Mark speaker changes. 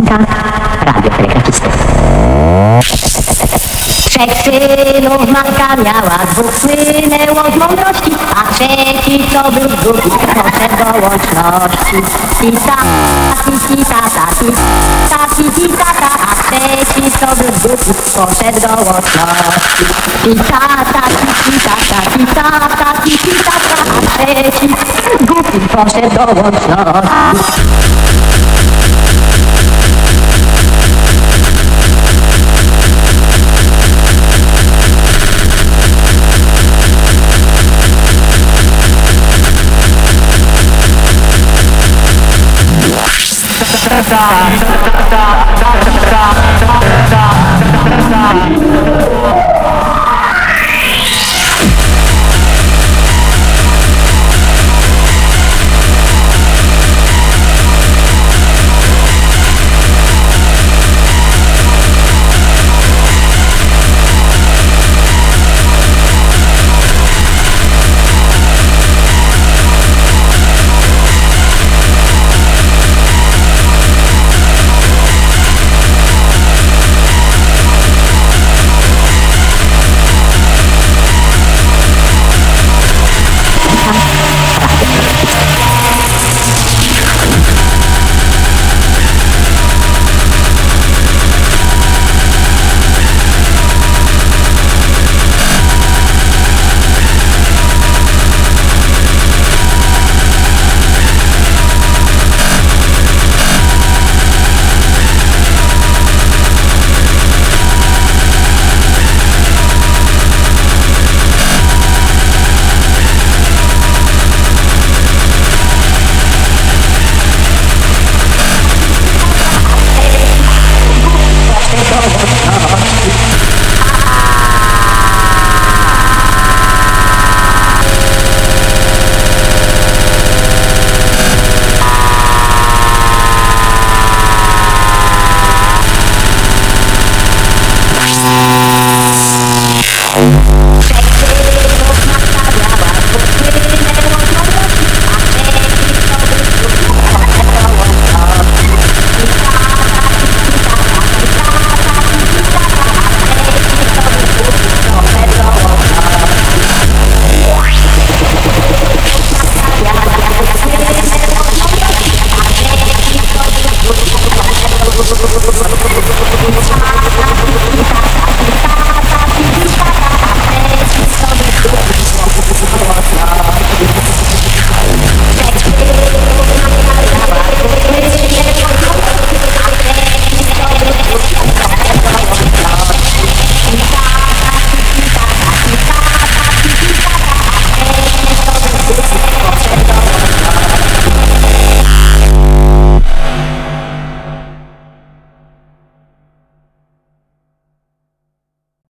Speaker 1: Piosenka Radio Telegrafisty. Trzech synów matka miała, dwóch słynęło z mądrości, a trzeci to był głupi, poszedł do łączności. I ta, ti, ti, ta, ta, a trzeci to był głupi, poszedł do łączności. I ta, ta, ti, ti, ta, ta, ti, ta, ta, ti, ti, ta, ta, a trzeci głupi poszedł do łączności. da da da da da